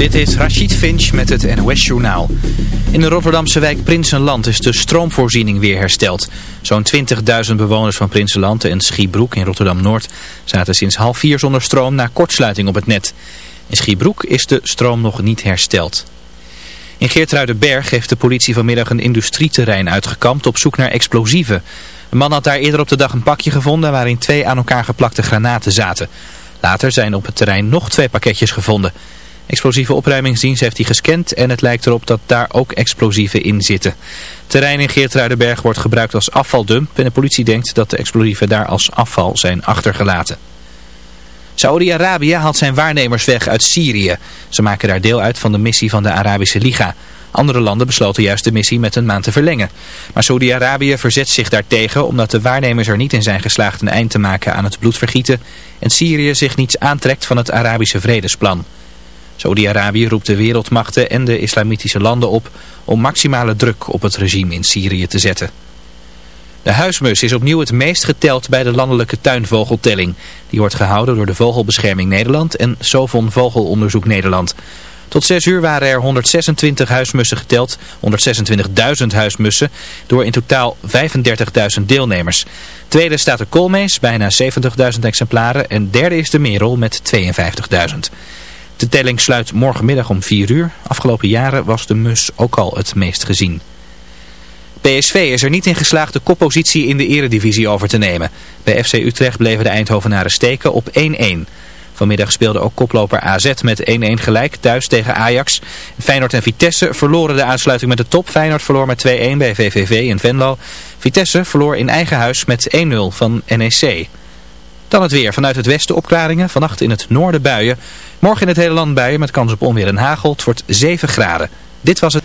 Dit is Rachid Finch met het NOS Journaal. In de Rotterdamse wijk Prinsenland is de stroomvoorziening weer hersteld. Zo'n 20.000 bewoners van Prinsenland en Schiebroek in Rotterdam-Noord zaten sinds half vier zonder stroom na kortsluiting op het net. In Schiebroek is de stroom nog niet hersteld. In Geertruidenberg heeft de politie vanmiddag een industrieterrein uitgekampt op zoek naar explosieven. Een man had daar eerder op de dag een pakje gevonden waarin twee aan elkaar geplakte granaten zaten. Later zijn op het terrein nog twee pakketjes gevonden. Explosieve opruimingsdienst heeft die gescand en het lijkt erop dat daar ook explosieven in zitten. terrein in Geertruidenberg wordt gebruikt als afvaldump en de politie denkt dat de explosieven daar als afval zijn achtergelaten. Saudi-Arabië haalt zijn waarnemers weg uit Syrië. Ze maken daar deel uit van de missie van de Arabische Liga. Andere landen besloten juist de missie met een maand te verlengen. Maar Saudi-Arabië verzet zich daartegen omdat de waarnemers er niet in zijn geslaagd een eind te maken aan het bloedvergieten en Syrië zich niets aantrekt van het Arabische vredesplan. Saudi-Arabië roept de wereldmachten en de islamitische landen op om maximale druk op het regime in Syrië te zetten. De huismus is opnieuw het meest geteld bij de landelijke tuinvogeltelling. Die wordt gehouden door de Vogelbescherming Nederland en Sovon Vogelonderzoek Nederland. Tot 6 uur waren er 126 huismussen geteld, 126.000 huismussen, door in totaal 35.000 deelnemers. Tweede staat de koolmees, bijna 70.000 exemplaren en derde is de merel met 52.000. De telling sluit morgenmiddag om 4 uur. Afgelopen jaren was de mus ook al het meest gezien. PSV is er niet in geslaagd de koppositie in de eredivisie over te nemen. Bij FC Utrecht bleven de Eindhovenaren steken op 1-1. Vanmiddag speelde ook koploper AZ met 1-1 gelijk thuis tegen Ajax. Feyenoord en Vitesse verloren de aansluiting met de top. Feyenoord verloor met 2-1 bij VVV in Venlo. Vitesse verloor in eigen huis met 1-0 van NEC. Dan het weer. Vanuit het westen opklaringen. Vannacht in het noorden buien. Morgen in het hele land buien met kans op onweer en hagel. Het wordt 7 graden. Dit was het.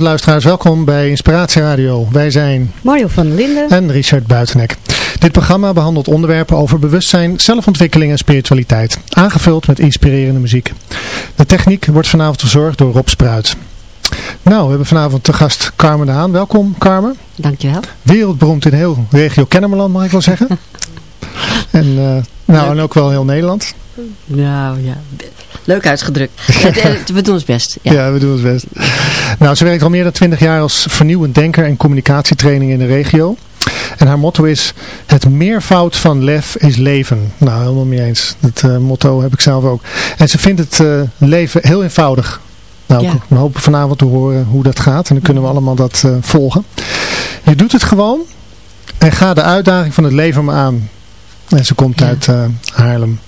Goedenavond luisteraars, welkom bij Inspiratie Radio. Wij zijn Mario van Linden en Richard Buitenek. Dit programma behandelt onderwerpen over bewustzijn, zelfontwikkeling en spiritualiteit. Aangevuld met inspirerende muziek. De techniek wordt vanavond verzorgd door Rob Spruit. Nou, we hebben vanavond te gast Carmen de Haan. Welkom Carmen. Dankjewel. Wereldberoemd in heel regio Kennemerland mag ik wel zeggen. en, uh, nou, en ook wel heel Nederland. Nou ja, leuk uitgedrukt. we doen ons best. Ja. ja. we doen ons best. Nou, ze werkt al meer dan twintig jaar als vernieuwend denker en communicatietraining in de regio. En haar motto is, het meervoud van lef is leven. Nou, helemaal mee eens. Dat uh, motto heb ik zelf ook. En ze vindt het uh, leven heel eenvoudig. Nou, ja. we hopen vanavond te horen hoe dat gaat. En dan kunnen we allemaal dat uh, volgen. Je doet het gewoon. En ga de uitdaging van het leven maar aan. En ze komt ja. uit Haarlem.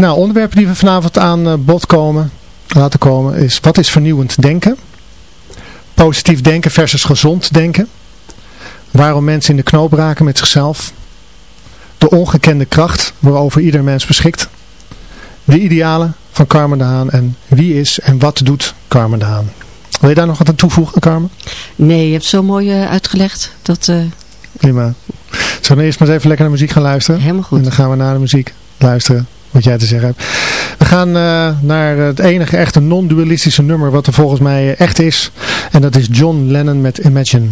Nou, onderwerpen die we vanavond aan bod komen, laten komen is, wat is vernieuwend denken? Positief denken versus gezond denken. Waarom mensen in de knoop raken met zichzelf. De ongekende kracht waarover ieder mens beschikt. De idealen van Carmen de Haan en wie is en wat doet Carmen de Haan. Wil je daar nog wat aan toevoegen, Carmen? Nee, je hebt zo mooi uh, uitgelegd. Dat, uh... Prima. Zullen we eerst maar eens even lekker naar muziek gaan luisteren? Helemaal goed. En dan gaan we naar de muziek luisteren wat jij te zeggen hebt. We gaan uh, naar het enige echte non-dualistische nummer wat er volgens mij echt is. En dat is John Lennon met Imagine.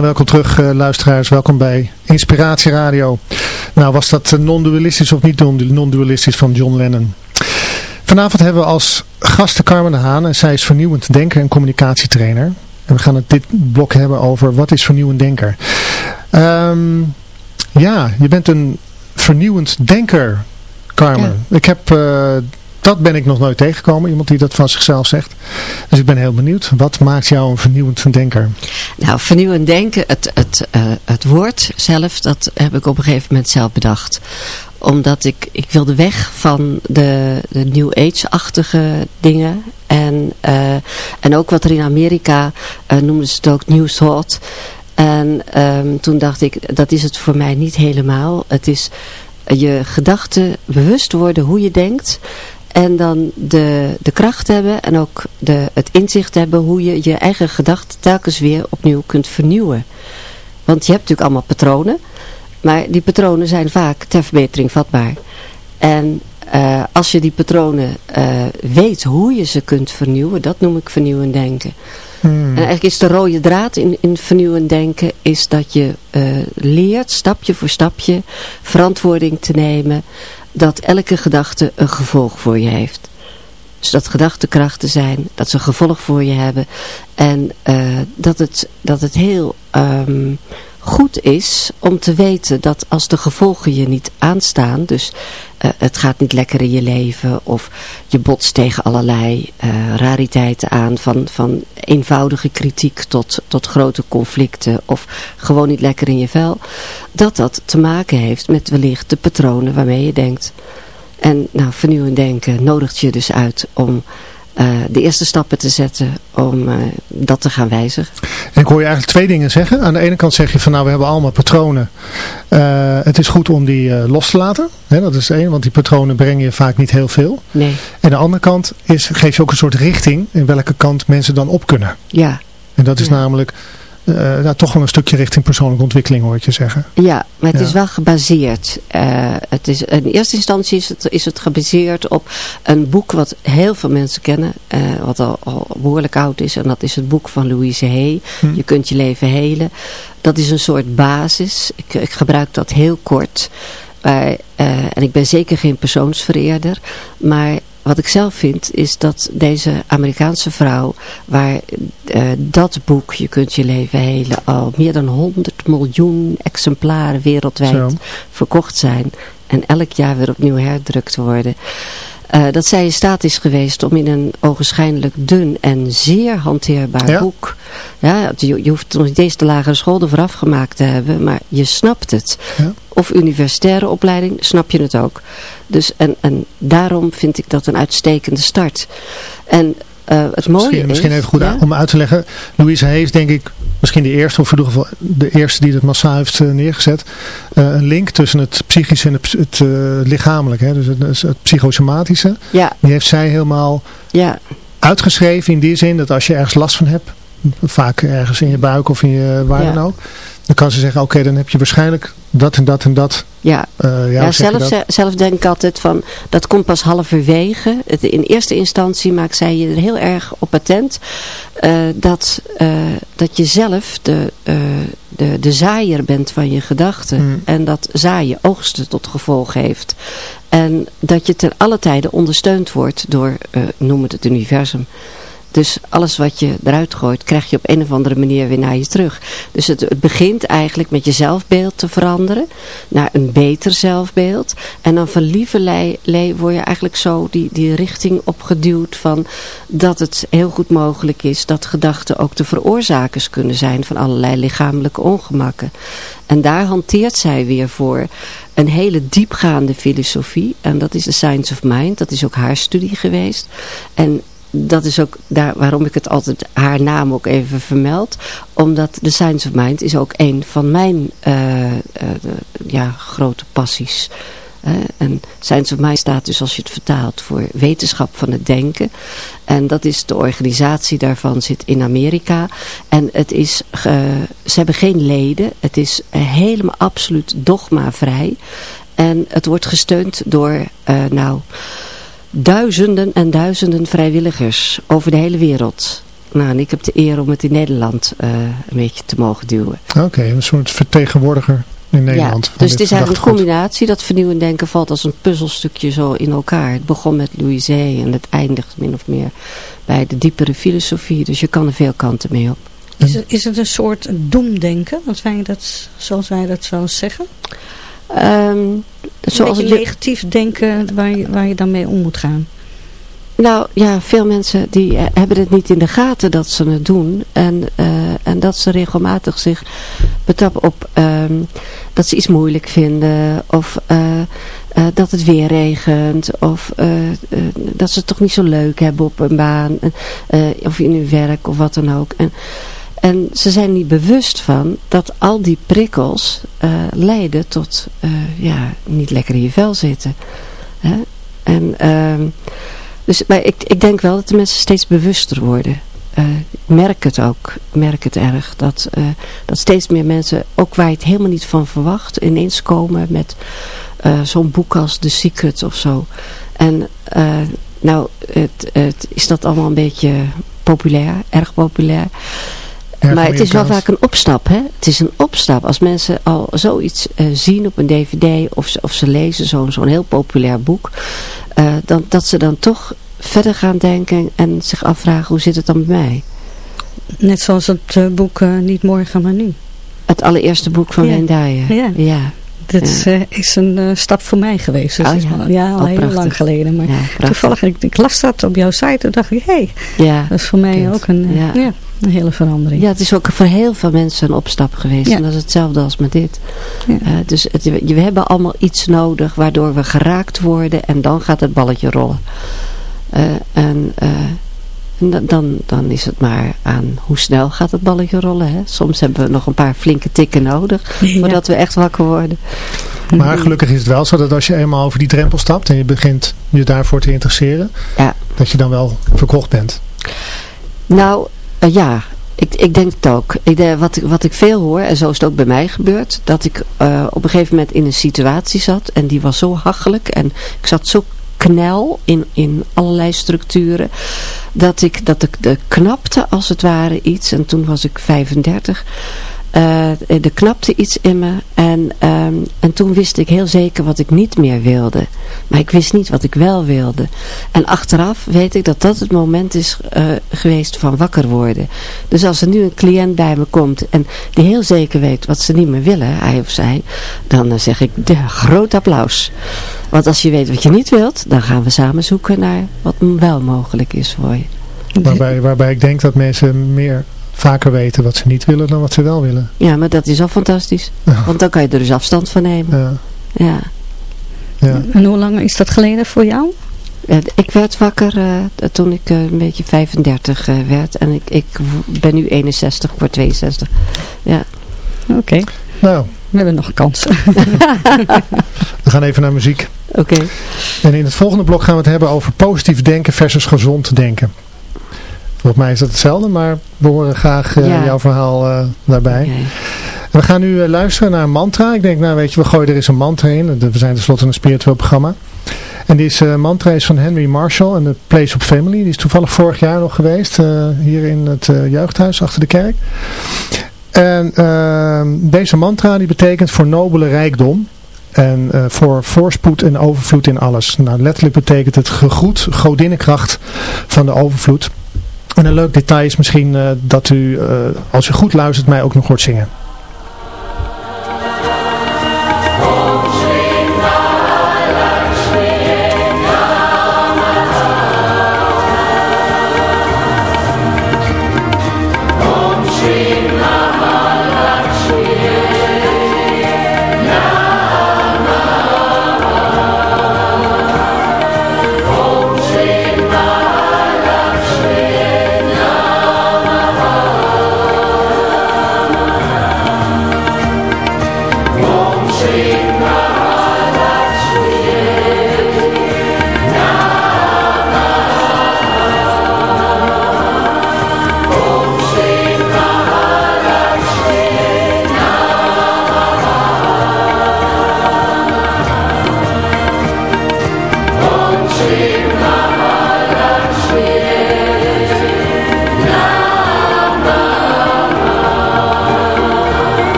Welkom terug uh, luisteraars. Welkom bij Inspiratie Radio. Nou, was dat non-dualistisch of niet non-dualistisch van John Lennon? Vanavond hebben we als gasten Carmen de Haan en zij is vernieuwend denker en communicatietrainer. En we gaan het dit blok hebben over wat is vernieuwend denker. Um, ja, je bent een vernieuwend denker, Carmen. Ja. Ik heb uh, dat ben ik nog nooit tegengekomen, iemand die dat van zichzelf zegt. Dus ik ben heel benieuwd, wat maakt jou een vernieuwend denker? Nou, vernieuwend denken, het, het, uh, het woord zelf, dat heb ik op een gegeven moment zelf bedacht omdat ik, ik wilde weg van de, de New Age-achtige dingen. En, uh, en ook wat er in Amerika uh, noemden ze het ook New Thought. En um, toen dacht ik, dat is het voor mij niet helemaal. Het is je gedachten bewust worden hoe je denkt. En dan de, de kracht hebben en ook de, het inzicht hebben hoe je je eigen gedachten telkens weer opnieuw kunt vernieuwen. Want je hebt natuurlijk allemaal patronen. Maar die patronen zijn vaak ter verbetering vatbaar. En uh, als je die patronen uh, weet hoe je ze kunt vernieuwen, dat noem ik vernieuwend denken. Hmm. En eigenlijk is de rode draad in, in vernieuwend denken, is dat je uh, leert stapje voor stapje verantwoording te nemen, dat elke gedachte een gevolg voor je heeft. Dus dat gedachtenkrachten zijn, dat ze een gevolg voor je hebben. En dat, het, dat het heel... Um, goed is om te weten dat als de gevolgen je niet aanstaan, dus uh, het gaat niet lekker in je leven of je botst tegen allerlei uh, rariteiten aan, van, van eenvoudige kritiek tot, tot grote conflicten of gewoon niet lekker in je vel, dat dat te maken heeft met wellicht de patronen waarmee je denkt. En nou, vernieuwend denken nodigt je dus uit om uh, de eerste stappen te zetten om uh, dat te gaan wijzigen. En ik hoor je eigenlijk twee dingen zeggen. Aan de ene kant zeg je van nou we hebben allemaal patronen. Uh, het is goed om die los te laten. Hè, dat is één, want die patronen brengen je vaak niet heel veel. Nee. En de andere kant is, geef je ook een soort richting in welke kant mensen dan op kunnen. Ja. En dat is ja. namelijk uh, nou, toch wel een stukje richting persoonlijke ontwikkeling hoor je zeggen. Ja, maar het ja. is wel gebaseerd. Uh, het is, in eerste instantie is het, is het gebaseerd op een boek wat heel veel mensen kennen. Uh, wat al, al, behoorlijk oud is. En dat is het boek van Louise Hay. Hm. Je kunt je leven helen. Dat is een soort basis. Ik, ik gebruik dat heel kort. En ik ben zeker geen persoonsvereerder. Maar wat ik zelf vind is dat deze Amerikaanse vrouw, waar uh, dat boek, Je kunt je leven helen, al meer dan 100 miljoen exemplaren wereldwijd Zo. verkocht zijn. En elk jaar weer opnieuw herdrukt worden. Uh, dat zij in staat is geweest om in een ogenschijnlijk dun en zeer hanteerbaar ja. boek. Ja, je, je hoeft nog niet eens de lagere school ervoor afgemaakt te hebben, maar je snapt het. Ja. Of universitaire opleiding, snap je het ook. Dus en, en daarom vind ik dat een uitstekende start. En uh, het mooie misschien, is... Misschien even goed ja? om uit te leggen. Louise is denk ik misschien de eerste, of in ieder geval de eerste die het massaal heeft uh, neergezet. Uh, een link tussen het psychische en het, het lichamelijke. Hè? Dus het, het psychosomatische. Ja. Die heeft zij helemaal ja. uitgeschreven in die zin dat als je ergens last van hebt. Vaak ergens in je buik of in je waar dan ook. Dan kan ze zeggen, oké, okay, dan heb je waarschijnlijk dat en dat en dat. Ja, uh, ja, ja zelf, zelf denk ik altijd van, dat komt pas halverwege. Het, in eerste instantie maakt zij je er heel erg op patent. Uh, dat, uh, dat je zelf de, de, de zaaier bent van je gedachten. Hmm. En dat zaaien oogsten tot gevolg heeft. En dat je ten alle tijde ondersteund wordt door, noem het het universum. Dus alles wat je eruit gooit, krijg je op een of andere manier weer naar je terug. Dus het, begint eigenlijk met je zelfbeeld te veranderen. Naar een beter zelfbeeld. En dan van lieverlei word je eigenlijk zo die, die richting opgeduwd van dat het heel goed mogelijk is dat gedachten ook de veroorzakers kunnen zijn van allerlei lichamelijke ongemakken. En daar hanteert zij weer voor een hele diepgaande filosofie. En dat is de Science of Mind. Dat is ook haar studie geweest. En dat is ook daar, waarom ik het altijd haar naam ook even vermeld. Omdat de Science of Mind is ook een van mijn uh, ja, grote passies. En Science of Mind staat dus als je het vertaalt voor wetenschap van het denken. En dat is de organisatie daarvan zit in Amerika. En het is, ze hebben geen leden. Het is helemaal absoluut dogmavrij. En het wordt gesteund door, nou duizenden en duizenden vrijwilligers over de hele wereld. Nou, en ik heb de eer om het in Nederland uh, een beetje te mogen duwen. Oké, okay, een soort vertegenwoordiger in Nederland. Ja, dus het is eigenlijk een combinatie. Dat vernieuwend denken valt als een puzzelstukje zo in elkaar. Het begon met Louise en het eindigt min of meer bij de diepere filosofie. Dus je kan er veel kanten mee op. Is het, is het een soort doemdenken, als wij dat, zoals wij dat zo zeggen? Um, zoals het negatief denken waar je, waar je dan mee om moet gaan. Nou ja, veel mensen die eh, hebben het niet in de gaten dat ze het doen. En, eh, en dat ze regelmatig zich betrappen op ehm, dat ze iets moeilijk vinden. Of eh, dat het weer regent. Of dat ze het toch niet zo leuk hebben op een baan. of in hun werk of wat dan ook. En, en ze zijn niet bewust van dat al die prikkels leiden tot ja, niet lekker in je vel zitten. Hè? En... ehm dus maar ik, ik denk wel dat de mensen steeds bewuster worden. Uh, ik merk het ook, ik merk het erg, dat, dat steeds meer mensen, ook waar je het helemaal niet van verwacht, ineens komen met zo'n boek als The Secret of zo. En nou, het, het, is dat allemaal een beetje populair, erg populair. Maar het is wel vaak een opstap, hè? Het is een opstap. Als mensen al zoiets zien op een dvd of, of ze lezen zo'n zo'n heel populair boek, uh, dan, dat ze dan toch verder gaan denken en zich afvragen hoe zit het dan bij mij. Net zoals het uh, boek uh, Niet Morgen maar Nu. Het allereerste boek van ja. Ja. ja. Dit ja. is een stap voor mij geweest. Dus oh, ja. Al, ja, al oh, heel prachtig. lang geleden. Maar toevallig, ik, ik, las dat op jouw site en dacht ik, hé, hey, ja. dat is voor mij Kind. ook een, ja. Een hele verandering. Ja, het is ook voor heel veel mensen een opstap geweest. En dat is hetzelfde als met dit. Uh, dus het, we hebben allemaal iets nodig waardoor we geraakt worden en dan gaat het balletje rollen. Uh, en... En dan, dan is het maar aan hoe snel gaat het balletje rollen. Hè? Soms hebben we nog een paar flinke tikken nodig voordat we echt wakker worden. Maar gelukkig is het wel zo dat als je eenmaal over die drempel stapt en je begint je daarvoor te interesseren, ja. dat je dan wel verkocht bent. Nou, uh, ja, ik, ik denk het ook. Ik, wat, wat ik veel hoor, en zo is het ook bij mij gebeurd, dat ik uh, op een gegeven moment in een situatie zat en die was zo hachelijk en ik zat zo knel in, in allerlei structuren. Dat ik, dat ik de knapte als het ware iets. En toen was ik 35. Uh, er knapte iets in me en, um, en toen wist ik heel zeker wat ik niet meer wilde. Maar ik wist niet wat ik wel wilde. En achteraf weet ik dat dat het moment is uh, geweest van wakker worden. Dus als er nu een cliënt bij me komt en die heel zeker weet wat ze niet meer willen, hij of zij, dan uh, zeg ik de groot applaus. Want als je weet wat je niet wilt, dan gaan we samen zoeken naar wat wel mogelijk is voor je. Waarbij, waarbij ik denk dat mensen meer vaker weten wat ze niet willen dan wat ze wel willen. Ja, maar dat is al fantastisch. Ja. Want dan kan je er dus afstand van nemen. Ja. ja. ja. En hoe lang is dat geleden voor jou? Ik werd wakker uh, toen ik uh, een beetje 35 uh, werd. En ik, ik ben nu 61, voor 62. Ja. Oké. Okay. Nou. We hebben nog kansen. we gaan even naar muziek. Oké. Okay. En in het volgende blok gaan we het hebben over positief denken versus gezond denken. Volgens mij is dat hetzelfde, maar we horen graag uh, ja. jouw verhaal uh, daarbij. Okay. We gaan nu uh, luisteren naar een mantra. Ik denk, nou weet je, we gooien er eens een mantra in. We zijn tenslotte een spiritueel programma. En deze mantra is van Henry Marshall en de Place of Family. Die is toevallig vorig jaar nog geweest, hier in het jeugdhuis achter de kerk. En ehm, deze mantra die betekent voor nobele rijkdom. En uh, voor voorspoed en overvloed in alles. Nou, letterlijk betekent het gegroet, godinnenkracht van de overvloed. En een leuk detail is misschien uh, dat u, uh, als u goed luistert, mij ook nog hoort zingen.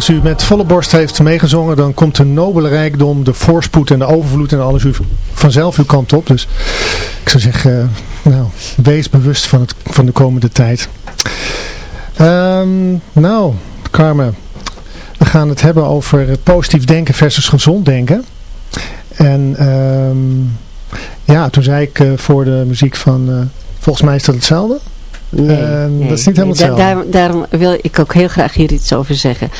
Als u met volle borst heeft meegezongen, dan komt de nobele rijkdom, de voorspoed en de overvloed en alles u vanzelf uw kant op. Dus ik zou zeggen, nou, wees bewust van, het, van de komende tijd. Um, nou, Carmen, we gaan het hebben over positief denken versus gezond denken. En um, ja, toen zei ik uh, voor de muziek van, uh, volgens mij is dat hetzelfde. Nee, uh, nee, dat is niet helemaal daar, daarom, wil ik ook heel graag hier iets over zeggen.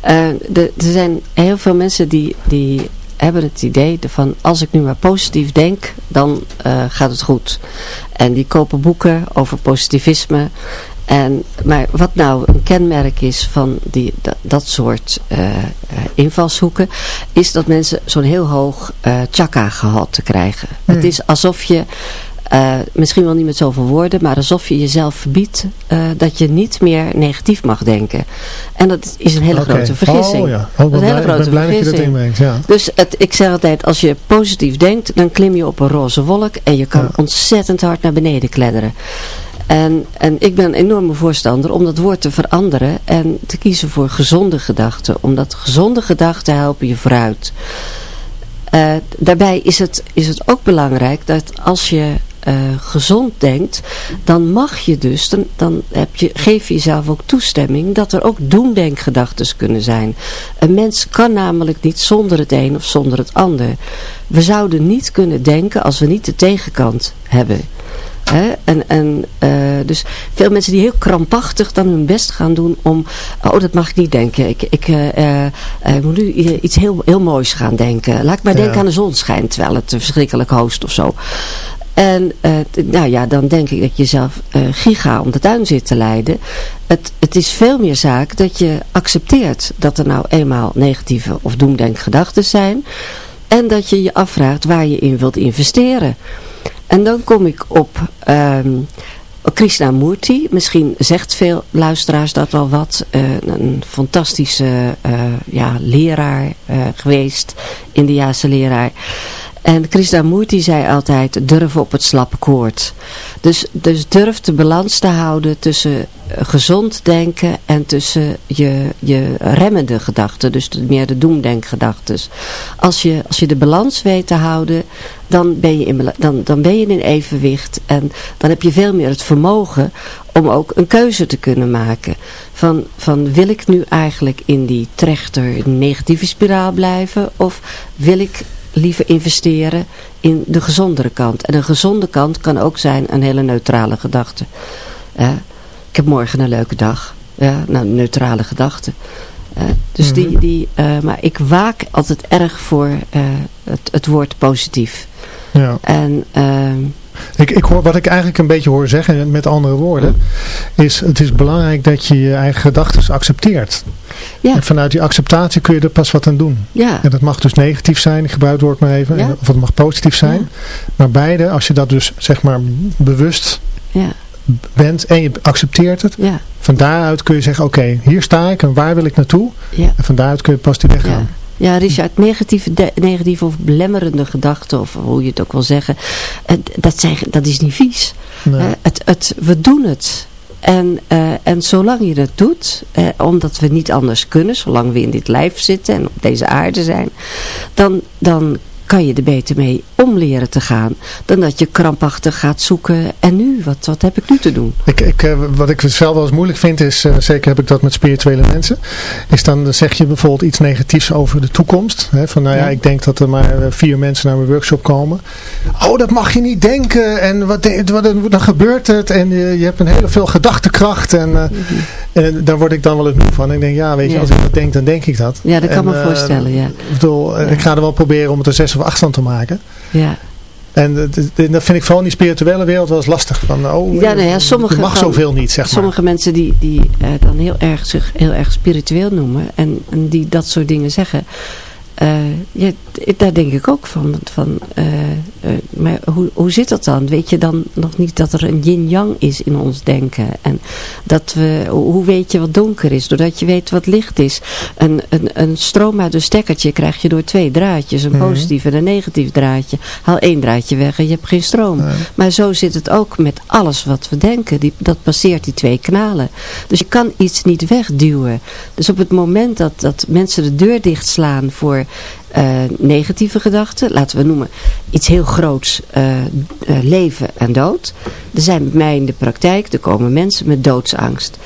er zijn heel veel mensen die, die hebben het idee van als ik nu maar positief denk, dan gaat het goed. En die kopen boeken over positivisme. En, maar wat nou een kenmerk is van die, dat, dat soort uh, invalshoeken, is dat mensen zo'n heel hoog uh, chakra-gehalte krijgen. Hmm. Het is alsof je, uh, misschien wel niet met zoveel woorden, maar alsof je jezelf verbiedt dat je niet meer negatief mag denken. En dat is een hele grote vergissing. Oh ja, oh, dat is een hele grote vergissing. Dat ja. Dus het, ik zeg altijd, als je positief denkt, dan klim je op een roze wolk en je kan ja. ontzettend hard naar beneden kledderen. En, en ik ben een enorme voorstander om dat woord te veranderen en te kiezen voor gezonde gedachten. Omdat gezonde gedachten helpen je vooruit. Uh, daarbij is het, is het ook belangrijk dat als je uh, gezond denkt, dan mag je dus, dan, dan heb je, geef je jezelf ook toestemming dat er ook doemdenkgedachten kunnen zijn. Een mens kan namelijk niet zonder het een of zonder het ander. We zouden niet kunnen denken als we niet de tegenkant hebben. Hè? En, en uh, dus veel mensen die heel krampachtig dan hun best gaan doen om, oh dat mag ik niet denken. Ik, ik uh, uh, moet nu iets heel, heel moois gaan denken. Laat ik maar ja. denken aan de zonschijn terwijl het verschrikkelijk hoost of zo. En nou ja, dan denk ik dat je zelf giga om de tuin zit te leiden. Het, het is veel meer zaak dat je accepteert dat er nou eenmaal negatieve of doemdenkgedachten zijn. En dat je je afvraagt waar je in wilt investeren. En dan kom ik op um, Krishnamurti. Misschien zegt veel luisteraars dat al wat. Uh, een fantastische ja, leraar geweest. Indiaanse leraar. En Krishnamurti zei altijd, durf op het slappe koord. Dus, dus durf de balans te houden tussen gezond denken en tussen je, je remmende gedachten. Dus meer de doemdenkgedachten. Als je, als je de balans weet te houden, dan ben, je in, dan, dan ben je in evenwicht. En dan heb je veel meer het vermogen om ook een keuze te kunnen maken. Van, van wil ik nu eigenlijk in die trechter negatieve spiraal blijven? Of wil ik liever investeren in de gezondere kant. En een gezonde kant kan ook zijn een hele neutrale gedachte. Uh, ik heb morgen een leuke dag. Ja, nou, neutrale gedachte. Uh, dus die, mhm. die, uh, maar ik waak altijd erg voor het, het woord positief. Ja. En ehm, ik, ik hoor, wat ik eigenlijk een beetje hoor zeggen, met andere woorden, is het is belangrijk dat je je eigen gedachten accepteert. Ja. En vanuit die acceptatie kun je er pas wat aan doen. Ja. En dat mag dus negatief zijn, ik gebruik het woord maar even, ja. of het mag positief zijn. Maar beide, als je dat dus zeg maar bewust ja. bent en je accepteert het, ja. van daaruit kun je zeggen, oké, okay, hier sta ik en waar wil ik naartoe? Ja. En van daaruit kun je pas die weg gaan. Ja. Richard, negatieve, negatieve of belemmerende gedachten, of hoe je het ook wil zeggen, dat, zijn, dat is niet vies. Nee. Uh, het, het, we doen het. En, uh, en zolang je dat doet, uh, omdat we niet anders kunnen, zolang we in dit lijf zitten en op deze aarde zijn, dan, dan kan je er beter mee om leren te gaan. Dan dat je krampachtig gaat zoeken. En nu? Wat, wat heb ik nu te doen? Ik, ik, uh, wat ik zelf wel eens moeilijk vind is, uh, zeker heb ik dat met spirituele mensen. Is dan zeg je bijvoorbeeld iets negatiefs over de toekomst. Hè, van nou ja, ja, ik denk dat er maar vier mensen naar mijn workshop komen. Oh, dat mag je niet denken. En wat, wat, dan gebeurt het. En je, je hebt een hele veel gedachtekracht. En, uh, mm -hmm. en daar word ik dan wel eens moe van. Ik denk, ja, weet je, ja. als ik dat denk, dan denk ik dat. Ja, dat kan en, me voorstellen, ja. Ik bedoel, ja. ik ga er wel proberen om het zes of van te maken. Ja. En dat vind ik vooral in die spirituele wereld wel eens lastig. Van, oh, ja, nou ja, sommige mag zoveel niet, zeg maar. Sommige mensen die, die uh, dan heel erg, zich heel erg spiritueel noemen. En, en die dat soort dingen zeggen. Uh, ja, daar denk ik ook van. van uh, maar hoe, hoe zit dat dan? Weet je dan nog niet dat er een yin-yang is in ons denken? En dat we, hoe weet je wat donker is? Doordat je weet wat licht is. Een, een, een stroom uit een stekkertje krijg je door twee draadjes. Een mhm. positief en een negatief draadje. Haal één draadje weg en je hebt geen stroom. Maar zo zit het ook met alles wat we denken. Die, dat passeert die twee kanalen. Dus je kan iets niet wegduwen. Dus op het moment dat, dat mensen de deur dichtslaan voor uh, negatieve gedachten, laten we noemen iets heel groots, uh, uh, leven en dood. Er zijn bij mij in de praktijk, er komen mensen met doodsangst.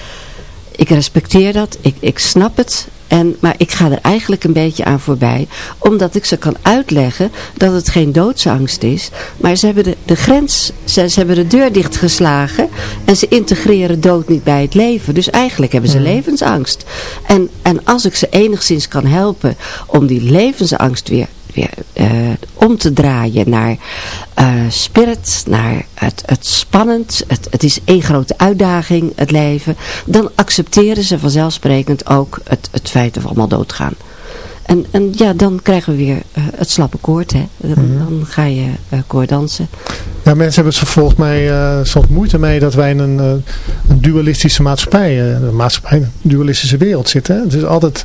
Ik respecteer dat, ik, ik snap het, en, maar ik ga er eigenlijk een beetje aan voorbij. Omdat ik ze kan uitleggen dat het geen doodsangst is. Maar ze hebben de, de grens, ze, ze hebben de deur dichtgeslagen. En ze integreren dood niet bij het leven. Dus eigenlijk hebben ze hmm. levensangst. En, en als ik ze enigszins kan helpen om die levensangst weer weer uh, om te draaien naar uh, spirit, naar het, het spannend. Het, het is één grote uitdaging, het leven. Dan accepteren ze vanzelfsprekend ook het, het feit dat we allemaal doodgaan. En, en ja, dan krijgen we weer uh, het slappe koord. Hè. Dan, mm -hmm. dan ga je uh, koorddansen. Ja, mensen hebben volgens mij uh, soms moeite mee dat wij in een, een dualistische maatschappij, een maatschappij, een dualistische wereld zitten. Het is altijd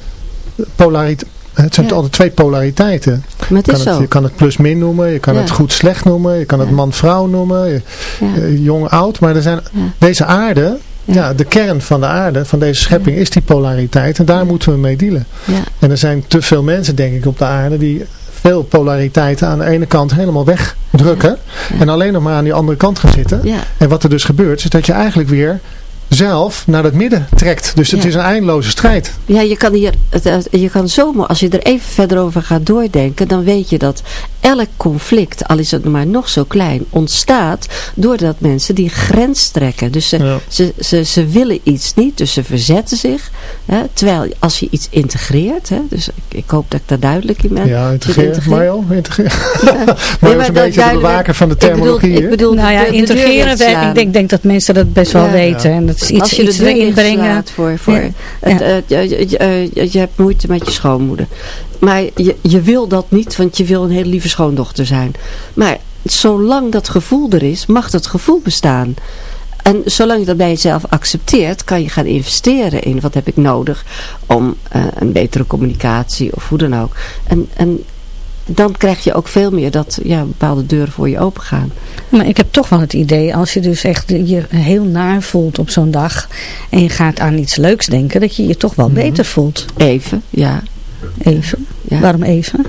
polariteit het zijn altijd twee polariteiten. Maar het is zo. je kan het plus-min noemen, je kan het goed-slecht noemen, je kan het man-vrouw noemen, jong-oud. Maar er zijn, deze aarde, ja. de kern van de aarde, van deze schepping, is die polariteit. En daar moeten we mee dealen. En er zijn te veel mensen, denk ik, op de aarde die veel polariteiten aan de ene kant helemaal wegdrukken. En alleen nog maar aan die andere kant gaan zitten. En wat er dus gebeurt, is dat je eigenlijk weer zelf naar het midden trekt. Dus het is een eindeloze strijd. Ja, je kan hier, je kan zomaar, als je er even verder over gaat doordenken, dan weet je dat elk conflict, al is het maar nog zo klein, ontstaat doordat mensen die grens trekken. Dus ze, ze, ze, ze, willen iets niet, dus ze verzetten zich. Hè, terwijl als je iets integreert, hè, dus ik, ik, hoop dat ik daar duidelijk in ben. Ja, integreer, Mario, integreer. maar is een beetje de bewaker van de terminologie. Ik bedoel, ik bedoel nou ja, integreren, ik denk, denk dat mensen dat best wel weten. En dat is iets, als je iets erin brengen. Voor, voor het, uh, je, je, je hebt moeite met je schoonmoeder. Maar je, je wil dat niet, want je wil een hele lieve schoondochter zijn. Maar zolang dat gevoel er is, mag dat gevoel bestaan. En zolang je dat bij jezelf accepteert, kan je gaan investeren in wat heb ik nodig om uh, een betere communicatie of hoe dan ook. En, en dan krijg je ook veel meer dat ja, bepaalde deuren voor je open gaan. Maar ik heb toch wel het idee, als je dus echt je heel naar voelt op zo'n dag en je gaat aan iets leuks denken, dat je je toch wel mhm. beter voelt. Even, ja. Even? Ja. Waarom even?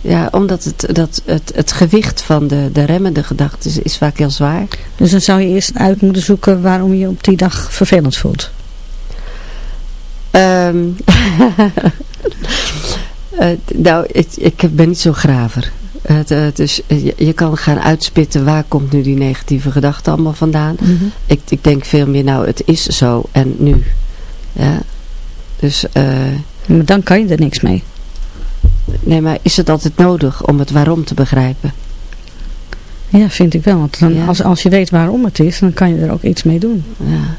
Ja, omdat het, dat, het, het gewicht van de, de remmende gedachten is, is vaak heel zwaar. Dus dan zou je eerst uit moeten zoeken waarom je op die dag vervelend voelt. Um, uh, nou, ik, ik ben niet zo graver. Uh, dus je, je, kan gaan uitspitten waar komt nu die negatieve gedachte allemaal vandaan. Mm -hmm. ik, ik denk veel meer, nou het is zo en nu. Ja. Dus, uh, maar dan kan je er niks mee. Nee, maar is het altijd nodig om het waarom te begrijpen? Ja, vind ik wel. Want dan, ja. als, als je weet waarom het is, dan kan je er ook iets mee doen. Ja.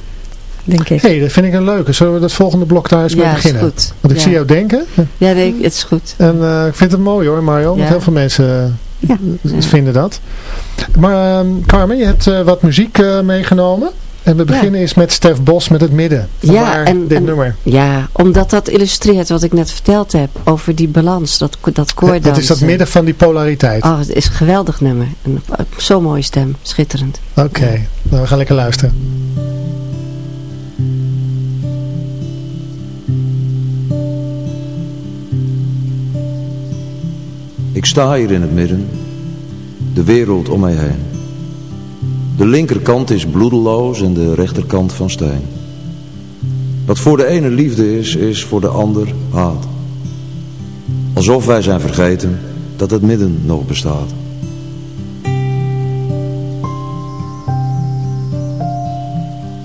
Denk ik. hey, dat vind ik een leuke. Zullen we dat volgende blok daar eens ja, mee beginnen? Is goed. Want ik ja. zie jou denken. Ja, nee, het is goed. En uh, ik vind het mooi hoor, Mario. Want heel veel mensen uh, vinden dat. Maar uh, Carmen, je hebt uh, wat muziek uh, meegenomen. En we beginnen eens met Stef Bos met het midden. ja, en, dit en, nummer. Ja, omdat dat illustreert wat ik net verteld heb over die balans, dat, dat koordansen. Het is dat midden van die polariteit. Oh, het is een geweldig nummer. Zo'n mooie stem, schitterend. Oké, okay. nou, we gaan lekker luisteren. Ik sta hier in het midden, de wereld om mij heen. De linkerkant is bloedeloos en de rechterkant van steen. Wat voor de ene liefde is, is voor de ander haat. Alsof wij zijn vergeten dat het midden nog bestaat.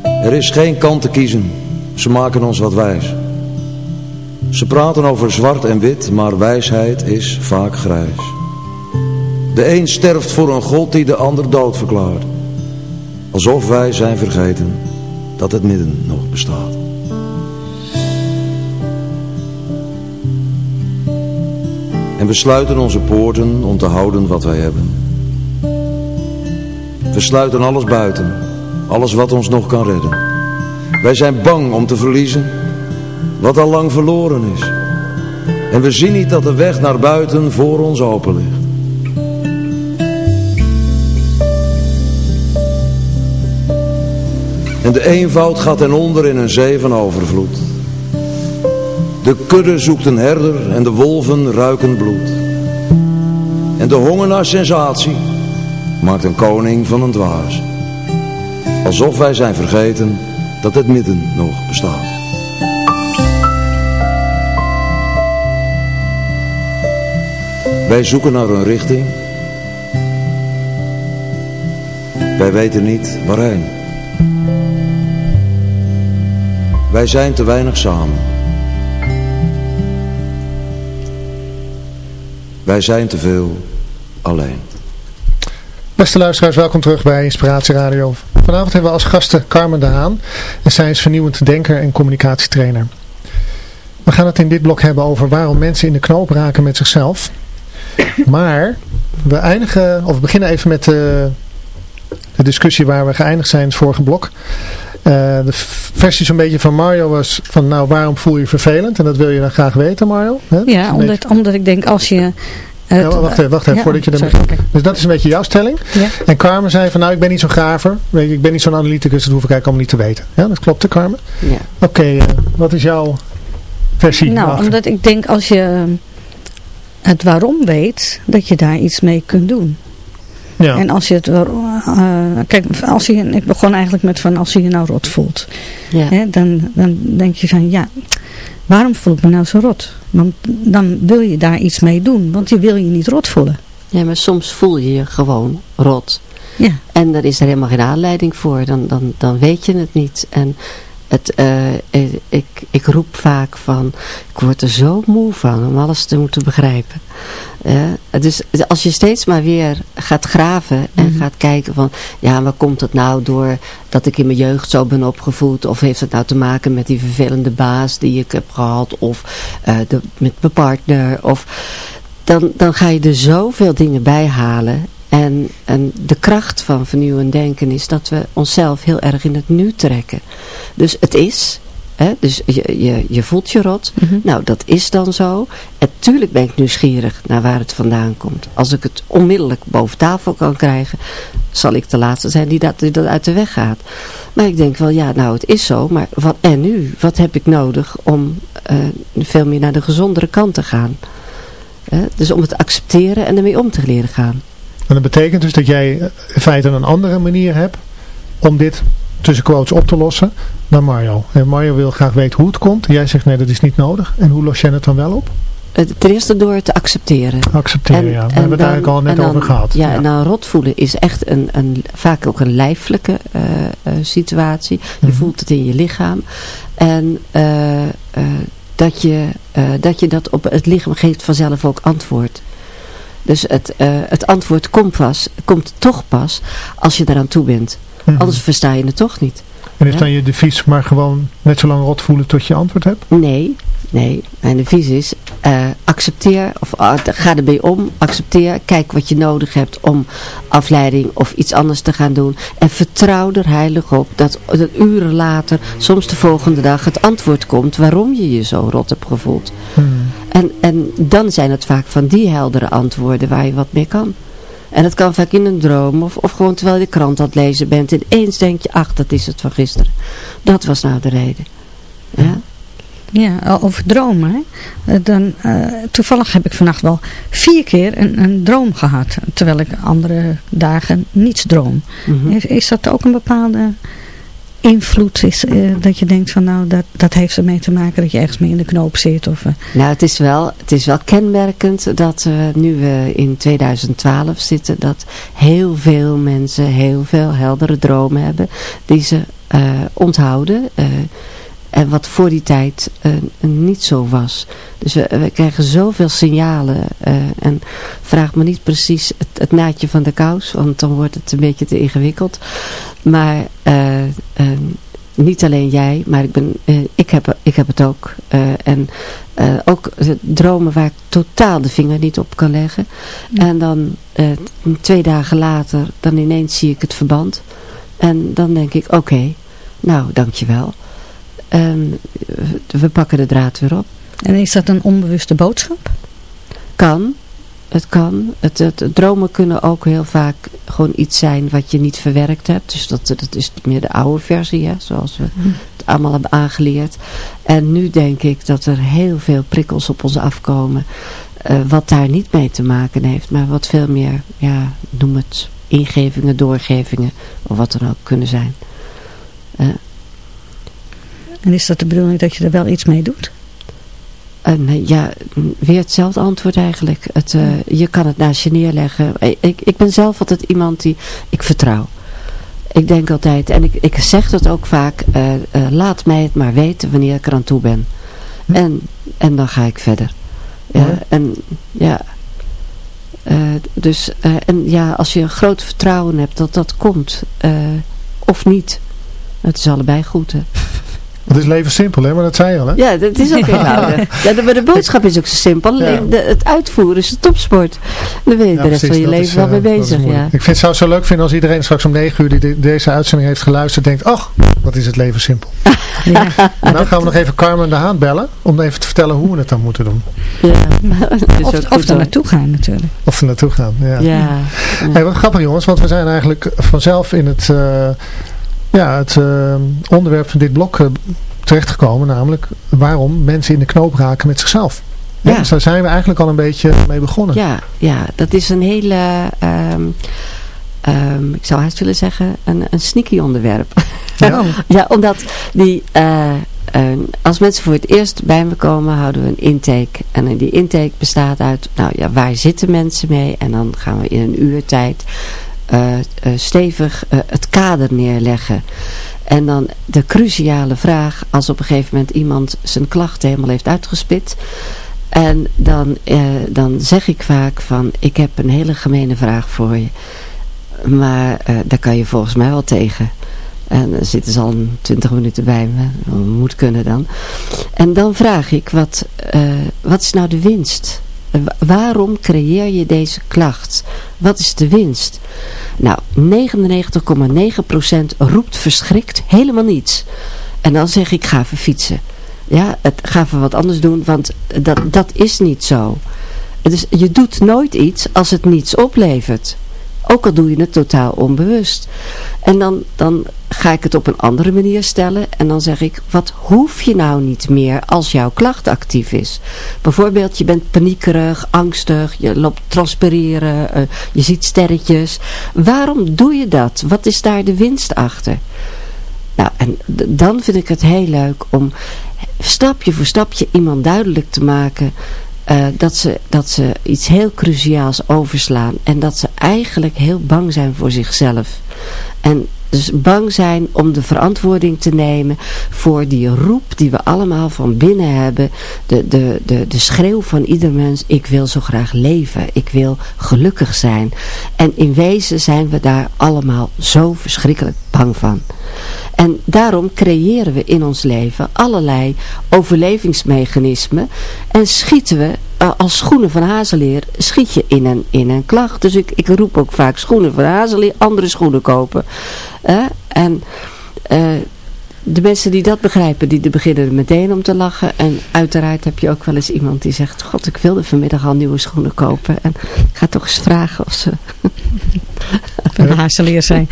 Er is geen kant te kiezen, ze maken ons wat wijs. Ze praten over zwart en wit, maar wijsheid is vaak grijs. De een sterft voor een god die de ander dood verklaart. Alsof wij zijn vergeten dat het midden nog bestaat. En we sluiten onze poorten om te houden wat wij hebben. We sluiten alles buiten, alles wat ons nog kan redden. Wij zijn bang om te verliezen wat al lang verloren is. En we zien niet dat de weg naar buiten voor ons open ligt. En de eenvoud gaat ten onder in een zee van overvloed. De kudde zoekt een herder en de wolven ruiken bloed. En de honger naar sensatie maakt een koning van een dwaas. Alsof wij zijn vergeten dat het midden nog bestaat. Wij zoeken naar een richting. Wij weten niet waarheen. Wij zijn te weinig samen. Wij zijn te veel alleen. Beste luisteraars, welkom terug bij Inspiratie Radio. Vanavond hebben we als gasten Carmen de Haan. En zij is vernieuwend denker en communicatietrainer. We gaan het in dit blok hebben over waarom mensen in de knoop raken met zichzelf. Maar we eindigen, of we beginnen even met de, de discussie waar we geëindigd zijn in het vorige blok. Uh, de versie zo'n beetje van Mario was van nou waarom voel je je vervelend? En dat wil je dan graag weten Mario. Hè? Ja, omdat, omdat ik denk als je... Uh, wacht even, wacht even ja, voordat je er Dus dat is een beetje jouw stelling. Ja. En Carmen zei van nou ik ben niet zo'n graver. Ik ben niet zo'n analyticus, dat hoef ik eigenlijk allemaal niet te weten. Ja, dat klopt Carmen? Ja. Oké, okay, uh, wat is jouw versie? Nou, omdat ik denk als je het waarom weet, dat je daar iets mee kunt doen. Ja. En als je het, uh, kijk, als je, ik begon eigenlijk met van als je je nou rot voelt. Ja. Hè, dan, dan denk je van ja, waarom voel ik me nou zo rot? Want dan wil je daar iets mee doen, want je wil je niet rot voelen. Ja, maar soms voel je je gewoon rot. Ja. En er is er helemaal geen aanleiding voor, dan, dan, dan weet je het niet. En het, uh, ik, ik roep vaak van, ik word er zo moe van om alles te moeten begrijpen. Uh, dus als je steeds maar weer gaat graven en Mhm. gaat kijken van, ja, waar komt het nou door dat ik in mijn jeugd zo ben opgevoed? Of heeft het nou te maken met die vervelende baas die ik heb gehad? Of uh, de, met mijn partner? Of, dan, dan ga je er zoveel dingen bij halen. En, en de kracht van vernieuwend denken is dat we onszelf heel erg in het nu trekken. Dus het is, hè, dus je, je, je voelt je rot. Mhm. Nou, dat is dan zo. En tuurlijk ben ik nieuwsgierig naar waar het vandaan komt. Als ik het onmiddellijk boven tafel kan krijgen, zal ik de laatste zijn die dat, die dat uit de weg gaat. Maar ik denk wel, ja, nou het is zo, maar wat en nu? Wat heb ik nodig om uh, veel meer naar de gezondere kant te gaan? Hè? Dus om het te accepteren en ermee om te leren gaan. En dat betekent dus dat jij in feite een andere manier hebt om dit tussen quotes op te lossen dan Mario. En Mario wil graag weten hoe het komt. Jij zegt nee, dat is niet nodig. En hoe los jij het dan wel op? Ten eerste door het te accepteren. Accepteren, en, ja. We hebben het eigenlijk al net dan, over gehad. Ja, ja, en dan rot voelen is echt een, een, vaak ook een lijfelijke uh, uh, situatie. Je Mhm. voelt het in je lichaam. En uh, dat, je, dat je dat op het lichaam geeft vanzelf ook antwoord. Dus het, het antwoord komt, pas, komt toch pas als je eraan toe bent. Mhm. Anders versta je het toch niet. En is dan je devies maar gewoon net zo lang rot voelen tot je antwoord hebt? Nee, nee. Mijn devies is uh, accepteer, of uh, ga erbij om, accepteer, kijk wat je nodig hebt om afleiding of iets anders te gaan doen. En vertrouw er heilig op dat, dat uren later, soms de volgende dag, het antwoord komt waarom je je zo rot hebt gevoeld. Hmm. En, en dan zijn het vaak van die heldere antwoorden waar je wat mee kan. En dat kan vaak in een droom of, of gewoon terwijl je de krant aan het lezen bent. En eens denk je, ach, dat is het van gisteren. Dat was nou de reden. Ja, ja over dromen. Hè? Dan, uh, toevallig heb ik vannacht wel vier keer een, een droom gehad. Terwijl ik andere dagen niets droom. Mhm. Mm -hmm. is, is dat ook een bepaalde invloed is uh, dat je denkt van nou dat, dat heeft ermee te maken dat je ergens mee in de knoop zit of uh... nou het is wel het is wel kenmerkend dat uh, nu we in 2012 zitten dat heel veel mensen heel veel heldere dromen hebben die ze onthouden en wat voor die tijd niet zo was dus we, we krijgen zoveel signalen en vraag me niet precies het, het naadje van de kous want dan wordt het een beetje te ingewikkeld maar uh, um, niet alleen jij, maar ik, ben, ik, heb, ik heb het ook. en ook dromen waar ik totaal de vinger niet op kan leggen. En dan twee dagen later, dan ineens zie ik het verband. En dan denk ik, oké, nou dankjewel. En we pakken de draad weer op. En is dat een onbewuste boodschap? Kan. Het kan. Het, het, dromen kunnen ook heel vaak gewoon iets zijn wat je niet verwerkt hebt. Dus dat, dat is meer de oude versie, hè, zoals we hm. het allemaal hebben aangeleerd. En nu denk ik dat er heel veel prikkels op ons afkomen. Uh, wat daar niet mee te maken heeft. Maar wat veel meer, ja, noem het ingevingen, doorgevingen. Of wat er ook kunnen zijn. Uh, en is dat de bedoeling dat je er wel iets mee doet? Uh, ja, weer hetzelfde antwoord eigenlijk. Het, uh, je kan het naast je neerleggen. Ik, ik ben zelf altijd iemand die... Ik vertrouw. Ik denk altijd, en ik, ik zeg dat ook vaak, uh, laat mij het maar weten wanneer ik er aan toe ben. Hm. En, en dan ga ik verder. Ja, en ja, dus, en ja, als je een groot vertrouwen hebt dat dat komt, of niet, het is allebei goed hè. Het is leven simpel, hè? Maar dat zei je al, hè? Ja, dat is ook eenvoudig. Ja, maar de boodschap is ook zo simpel. Alleen de, het uitvoeren is de topsport. Daar ben je de rest van je leven wel mee bezig. Ja. Ik vind, zou het zo leuk vinden als iedereen straks om 9 uur die deze uitzending heeft geluisterd. Denkt, ach, wat is het leven simpel. Ja. En dan gaan we nog even Carmen de Haan bellen. Om even te vertellen hoe we het dan moeten doen. Ja. of, of er naartoe gaan natuurlijk. Of er naartoe gaan, ja. ja. Hey, wat grappig jongens, want we zijn eigenlijk vanzelf in het... Uh, ja, het uh, onderwerp van dit blok uh, terechtgekomen. Namelijk waarom mensen in de knoop raken met zichzelf. Ja. Dus daar zijn we eigenlijk al een beetje mee begonnen. Ja, ja dat is een hele... Um, um, ik zou haast willen zeggen, een, een sneaky onderwerp. Ja, ja omdat die... Uh, als mensen voor het eerst bij me komen, houden we een intake. En die intake bestaat uit, nou ja, waar zitten mensen mee? En dan gaan we in een uur tijd uh, stevig uh, het kader neerleggen. En dan de cruciale vraag, als op een gegeven moment iemand zijn klachten helemaal heeft uitgespit. En dan, dan zeg ik vaak van, ik heb een hele gemene vraag voor je. Maar daar kan je volgens mij wel tegen. En dan zitten ze al twintig minuten bij me. Moet kunnen dan. En dan vraag ik, wat, wat is nou de winst? Waarom creëer je deze klacht? Wat is de winst? Nou, 99,9% roept verschrikt helemaal niets. En dan zeg ik, ga even fietsen. Ja, het, ga even wat anders doen, want dat, dat is niet zo. Dus je doet nooit iets als het niets oplevert. Ook al doe je het totaal onbewust. En dan, dan ga ik het op een andere manier stellen. En dan zeg ik, wat hoef je nou niet meer als jouw klacht actief is? Bijvoorbeeld, je bent paniekerig, angstig, je loopt transpireren, uh, je ziet sterretjes. Waarom doe je dat? Wat is daar de winst achter? Nou, en dan vind ik het heel leuk om stapje voor stapje iemand duidelijk te maken uh, dat, ze, dat ze iets heel cruciaals overslaan. En dat ze eigenlijk heel bang zijn voor zichzelf. En dus bang zijn om de verantwoording te nemen voor die roep die we allemaal van binnen hebben. De, de, de, de schreeuw van ieder mens, ik wil zo graag leven. Ik wil gelukkig zijn. En in wezen zijn we daar allemaal zo verschrikkelijk bang van. En daarom creëren we in ons leven allerlei overlevingsmechanismen en schieten we uh, als schoenen van hazeleer schiet je in een, in een klacht. Dus ik, ik roep ook vaak schoenen van hazeleer, andere schoenen kopen. Uh, en uh, de mensen die dat begrijpen, die beginnen meteen om te lachen. En uiteraard heb je ook wel eens iemand die zegt... God, ik wilde vanmiddag al nieuwe schoenen kopen. En ik ga toch eens vragen of ze... een hazeleer zijn.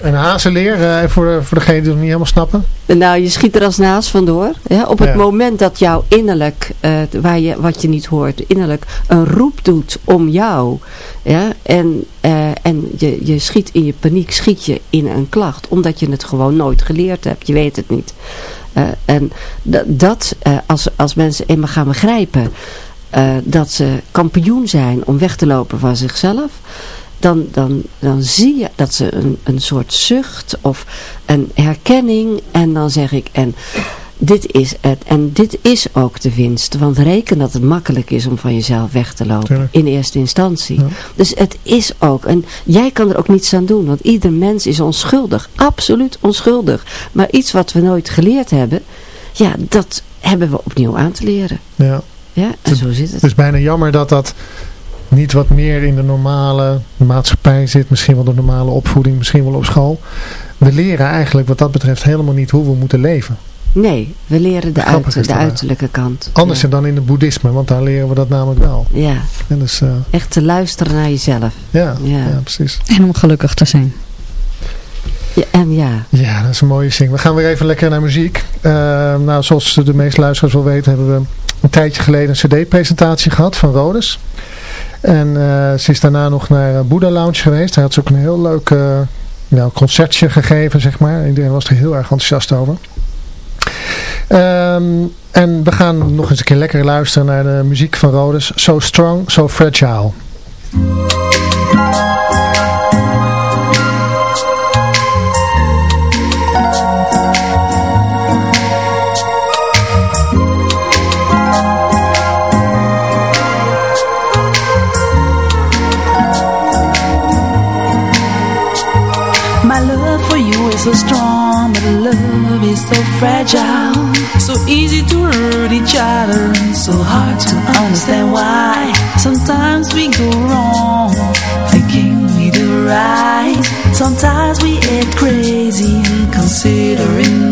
een hazeleer, uh, voor, voor degene die het niet helemaal snappen? Nou, je schiet er als naast vandoor. Ja? Op het moment dat jouw innerlijk, uh, waar je, wat je niet hoort, innerlijk een roep doet om jou. Ja? En, uh, en je, je schiet in je paniek, schiet je in een klacht. Omdat je het gewoon nooit geleerd hebt. Je weet het niet. en dat, als, als mensen eenmaal gaan begrijpen... dat ze kampioen zijn om weg te lopen van zichzelf dan, dan, dan zie je dat ze een, een soort zucht of een herkenning. En dan zeg ik, en dit is het. En dit is ook de winst. Want reken dat het makkelijk is om van jezelf weg te lopen. In eerste instantie. Dus het is ook. En jij kan er ook niets aan doen. Want ieder mens is onschuldig. Absoluut onschuldig. Maar iets wat we nooit geleerd hebben. Ja, dat hebben we opnieuw aan te leren. Ja. Ja, en zo zit het. Het is bijna jammer dat dat niet wat meer in de normale maatschappij zit. Misschien wel de normale opvoeding, misschien wel op school. We leren eigenlijk wat dat betreft helemaal niet hoe we moeten leven. Nee, we leren de, uit, de uiterlijke kant. Anders dan in het boeddhisme, want daar leren we dat namelijk wel. Ja, en dus, uh, echt te luisteren naar jezelf. Ja, ja. ja, precies. En om gelukkig te zijn. Ja, en ja. Ja, dat is een mooie zing. We gaan weer even lekker naar muziek. Uh, nou, zoals de meeste luisteraars wel weten, hebben we een tijdje geleden een cd-presentatie gehad van Rodes. En uh, ze is daarna nog naar Buddha Lounge geweest. Hij had ze ook een heel leuk ja, concertje gegeven, zeg maar. Iedereen was er heel erg enthousiast over. Um, en we gaan nog eens een keer lekker luisteren naar de muziek van Rodes. So Strong, So Fragile. So hard to understand why. Sometimes we go wrong, thinking we do right. Sometimes we act crazy, considering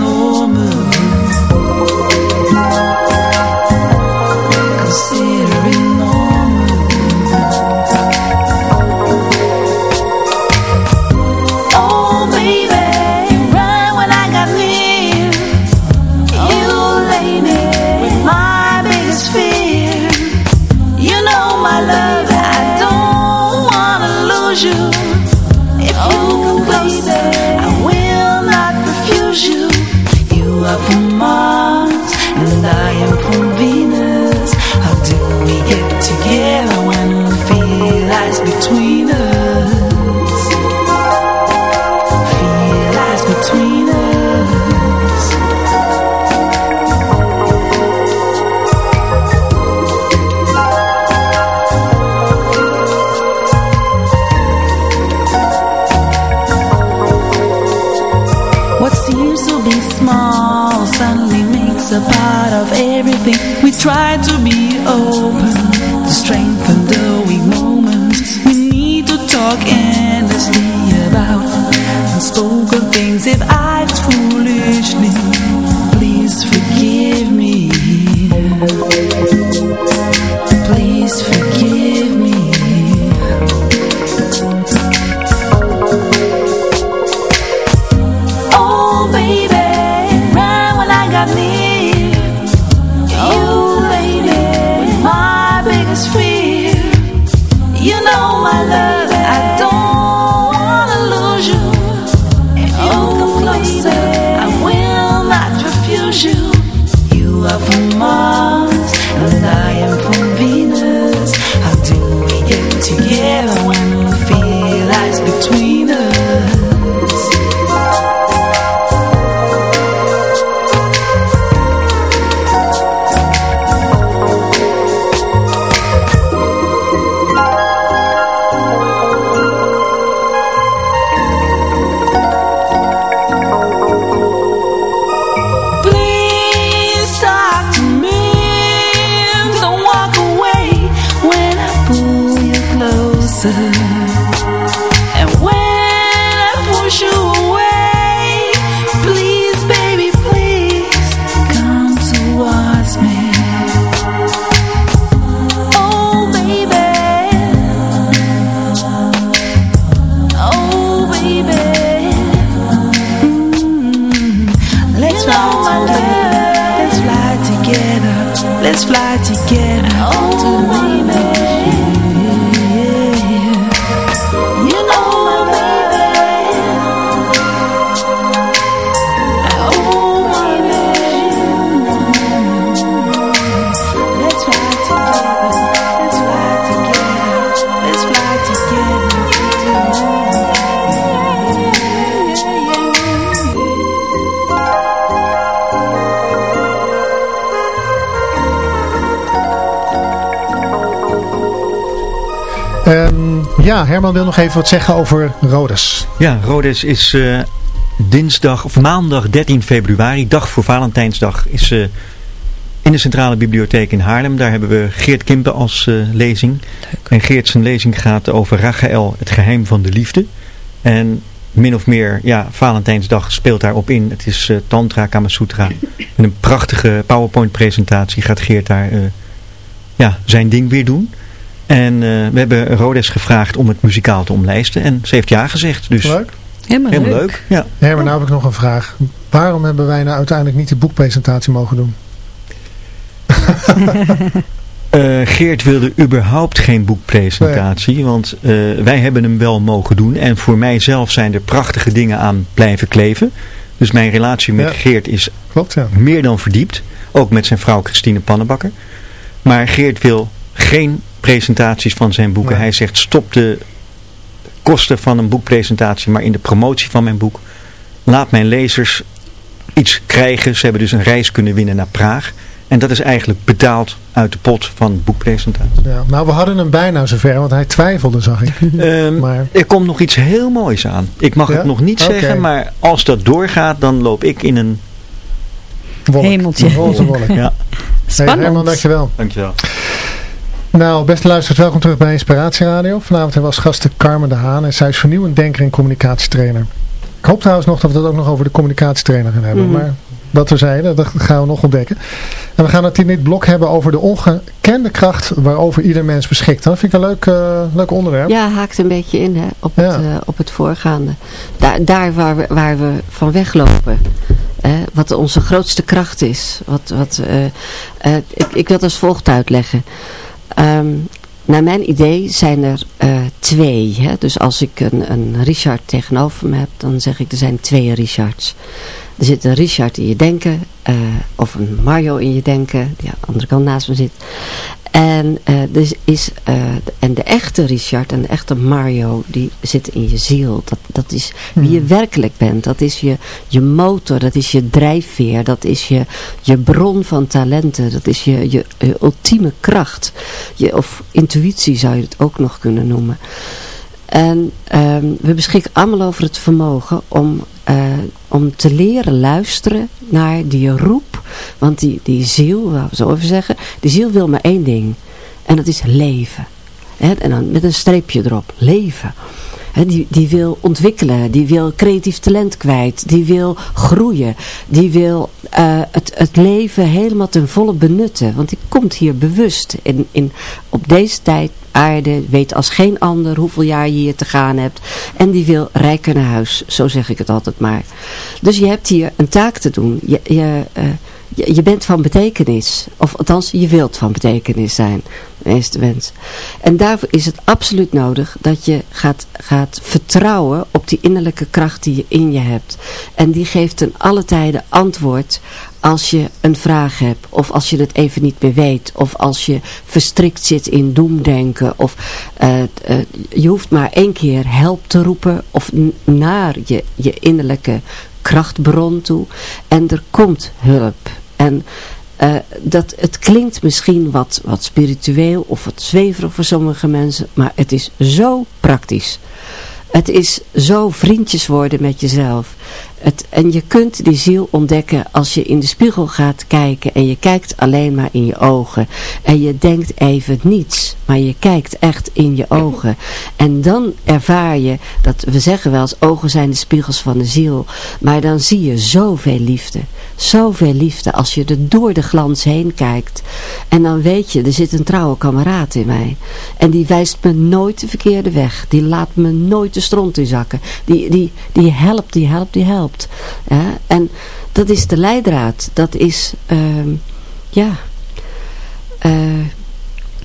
everything. We try to be open to strengthen the weak moments. We need to talk endlessly about unspoken things. If I let's fly together. Ja, Herman wil nog even wat zeggen over Rhodes. Ja, Rhodes is uh, dinsdag of maandag 13 februari, dag voor Valentijnsdag, is uh, in de Centrale Bibliotheek in Haarlem. Daar hebben we Geert Kimpen als uh, lezing. Leuk. En Geert zijn lezing gaat over Rachael, het geheim van de liefde. En min of meer, ja, Valentijnsdag speelt daarop in. Het is uh, Tantra Kamasutra. Met een prachtige PowerPoint presentatie gaat Geert daar uh, ja, zijn ding weer doen. En uh, we hebben Rodes gevraagd om het muzikaal te omlijsten. En ze heeft ja gezegd. Dus leuk. Helemaal, helemaal leuk. leuk. Ja. ja, maar nou heb ik nog een vraag. Waarom hebben wij nou uiteindelijk niet de boekpresentatie mogen doen? Uh, Geert wilde überhaupt geen boekpresentatie, nee. want uh, wij hebben hem wel mogen doen. En voor mijzelf zijn er prachtige dingen aan blijven kleven. Dus mijn relatie met Ja. Geert is Klopt, ja. meer dan verdiept. Ook met zijn vrouw Christine Pannenbakker. Maar Geert wil geen presentaties van zijn boeken. Nee. Hij zegt stop de kosten van een boekpresentatie, maar in de promotie van mijn boek. Laat mijn lezers iets krijgen. Ze hebben dus een reis kunnen winnen naar Praag. En dat is eigenlijk betaald uit de pot van boekpresentatie. Ja, nou, we hadden hem bijna zover, want hij twijfelde, zag ik. Ehm, maar, Er komt nog iets heel moois aan. Ik mag Ja? het nog niet zeggen, maar als dat doorgaat, dan loop ik in een... wolk, Hemeltje. een roze wolk. Ja, Hey, Spannend. Herman, dankjewel. dankjewel. Nou, beste luisteraars, welkom terug bij Inspiratie Radio. Vanavond hebben we als gasten Carmen de Haan en zij is vernieuwend denker en communicatietrainer. Ik hoop trouwens nog dat we het ook nog over de communicatietrainer gaan hebben, Mhm. maar dat terzijde, dat gaan we nog ontdekken. En we gaan het in dit blok hebben over de ongekende kracht waarover ieder mens beschikt. Dat vind ik een leuk, eh, leuk onderwerp. Ja, haakt een beetje in hè, op, Ja. het, eh, op het voorgaande. Daar, daar waar, we, waar we van weglopen. Hè, wat onze grootste kracht is. Wat, wat, eh, eh, ik, ik wil het als volgt uitleggen. Ehm, naar mijn idee zijn er eh, twee. Hè? Dus als ik een, een Richard tegenover me heb, dan zeg ik er zijn twee Richards. Er zit een Richard in je denken, eh, of een Mario in je denken, die aan de andere kant naast me zit. En, eh, dus is, eh, en de echte Richard en de echte Mario, die zit in je ziel. Dat, dat is wie je werkelijk bent. Dat is je, je motor, dat is je drijfveer, dat is je, je bron van talenten. Dat is je, je, je ultieme kracht. Je, of intuïtie zou je het ook nog kunnen noemen. En ehm, we beschikken allemaal over het vermogen om, eh, om te leren luisteren naar die roep. Want die, die ziel, laten we zo even zeggen, die ziel wil maar één ding. En dat is leven. En dan met een streepje erop, leven. Die, die wil ontwikkelen, die wil creatief talent kwijt, die wil groeien, die wil eh, het, het leven helemaal ten volle benutten. Want die komt hier bewust in, in, op deze tijd aarde, weet als geen ander hoeveel jaar je hier te gaan hebt. En die wil rijker naar huis, zo zeg ik het altijd maar. Dus je hebt hier een taak te doen. Je, je, eh, je, bent van betekenis. Of althans, je wilt van betekenis zijn. Meeste wens. En daarvoor is het absoluut nodig dat je gaat, gaat vertrouwen op die innerlijke kracht die je in je hebt. En die geeft ten alle tijden antwoord als je een vraag hebt. Of als je het even niet meer weet. Of als je verstrikt zit in doemdenken. Of eh, eh, je hoeft maar één keer help te roepen. Of naar je, je innerlijke krachtbron toe. En er komt hulp. En eh, dat, het klinkt misschien wat, wat spiritueel of wat zweverig voor sommige mensen. Maar het is zo praktisch. Het is zo vriendjes worden met jezelf. En je kunt die ziel ontdekken als je in de spiegel gaat kijken en je kijkt alleen maar in je ogen. En je denkt even niets, maar je kijkt echt in je ogen. En dan ervaar je, dat we zeggen wel eens, ogen zijn de spiegels van de ziel. Maar dan zie je zoveel liefde. Zoveel liefde als je er door de glans heen kijkt. En dan weet je, er zit een trouwe kameraad in mij. En die wijst me nooit de verkeerde weg. Die laat me nooit de stront in zakken. Die, die, die helpt, die helpt, die helpt. En dat is de leidraad. Dat is, ehm, ja... eh,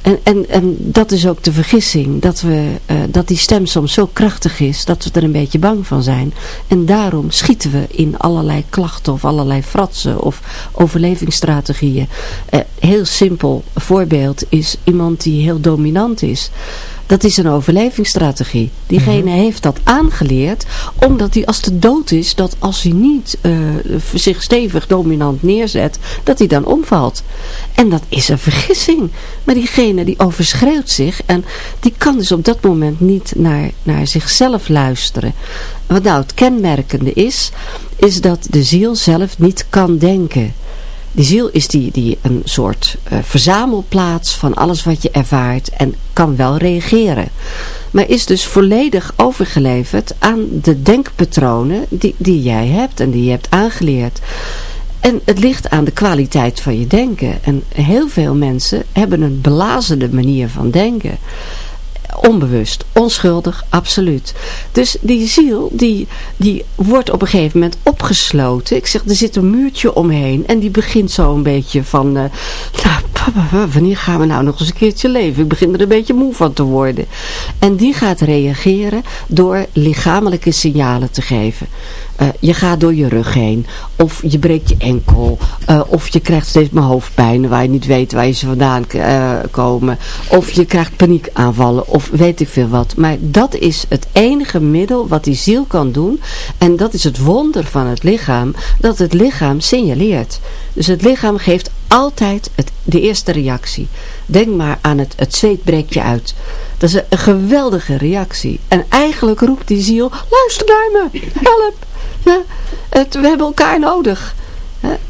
en, en, en dat is ook de vergissing, dat, we, eh, dat die stem soms zo krachtig is, dat we er een beetje bang van zijn. En daarom schieten we in allerlei klachten of allerlei fratsen of overlevingsstrategieën. Eh, heel simpel voorbeeld is iemand die heel dominant is. Dat is een overlevingsstrategie. Diegene mhm. heeft dat aangeleerd, omdat hij als de dood is, dat als hij niet uh, zich stevig dominant neerzet, dat hij dan omvalt. En dat is een vergissing. Maar diegene die overschreeuwt zich en die kan dus op dat moment niet naar, naar zichzelf luisteren. Wat nou het kenmerkende is, is dat de ziel zelf niet kan denken. Die ziel is die, die een soort uh, verzamelplaats van alles wat je ervaart en kan wel reageren. Maar is dus volledig overgeleverd aan de denkpatronen die, die jij hebt en die je hebt aangeleerd. En het ligt aan de kwaliteit van je denken. En heel veel mensen hebben een belazende manier van denken onbewust, onschuldig, absoluut. Dus die ziel, die, die wordt op een gegeven moment opgesloten. Ik zeg, er zit een muurtje omheen en die begint zo een beetje van, uh, nou, wanneer gaan we nou nog eens een keertje leven? Ik begin er een beetje moe van te worden. En die gaat reageren door lichamelijke signalen te geven. Uh, je gaat door je rug heen. Of je breekt je enkel. Uh, of je krijgt steeds maar hoofdpijn waar je niet weet waar je ze vandaan uh, komen. Of je krijgt paniekaanvallen. Of weet ik veel wat. Maar dat is het enige middel wat die ziel kan doen. En dat is het wonder van het lichaam. Dat het lichaam signaleert. Dus het lichaam geeft altijd het, de eerste reactie. Denk maar aan het, het zweet breekt je uit. Dat is een geweldige reactie. En eigenlijk roept die ziel, luister naar me, help. Het, we hebben elkaar nodig.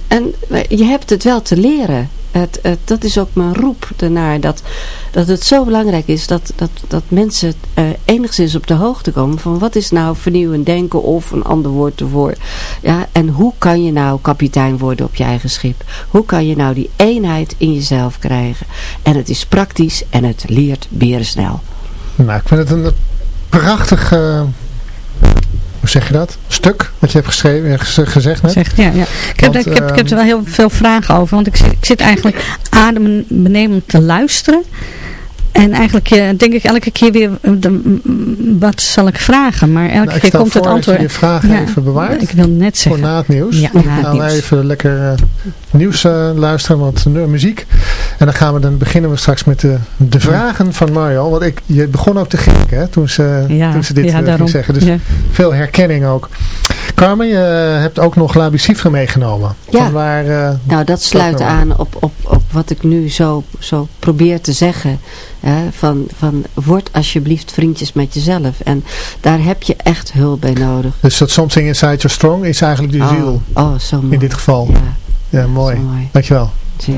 En je hebt het wel te leren. Het, dat is ook mijn roep ernaar. Dat, dat het zo belangrijk is dat, dat, dat mensen uh, enigszins op de hoogte komen van wat is nou vernieuwend denken of een ander woord ervoor. Ja, en hoe kan je nou kapitein worden op je eigen schip? Hoe kan je nou die eenheid in jezelf krijgen? En het is praktisch en het leert snel. Nou, ik vind het een prachtig... Uh hoe zeg je dat? Stuk wat je hebt geschreven, gezegd net. Zegt, ja, ja. Ik, heb, ik, heb, ik heb er wel heel veel vragen over. Want ik zit, ik zit eigenlijk adembenemend te luisteren. En eigenlijk uh, denk ik elke keer weer, uh, wat zal ik vragen? Maar elke nou, keer komt het antwoord. Ik je vragen ja, even bewaard. Ik wil net zeggen. Voor na het nieuws. Ja, na gaan wij even lekker uh, nieuws luisteren, wat muziek. En dan gaan we dan beginnen we straks met de, de vragen van Mario. Want ik, je begon ook te grinniken hè, toen, ze, toen ze dit ging zeggen. Dus veel herkenning ook. Carmen, je hebt ook nog La meegenomen. Ja, van waar, nou dat sluit aan op, op, op wat ik nu zo, zo probeer te zeggen van, van word alsjeblieft vriendjes met jezelf. En daar heb je echt hulp bij nodig. Dus dat Something Inside Your Strong is eigenlijk de oh, ziel. Oh, zo mooi. In dit geval. Ja, ja mooi. mooi. Dankjewel. Zie.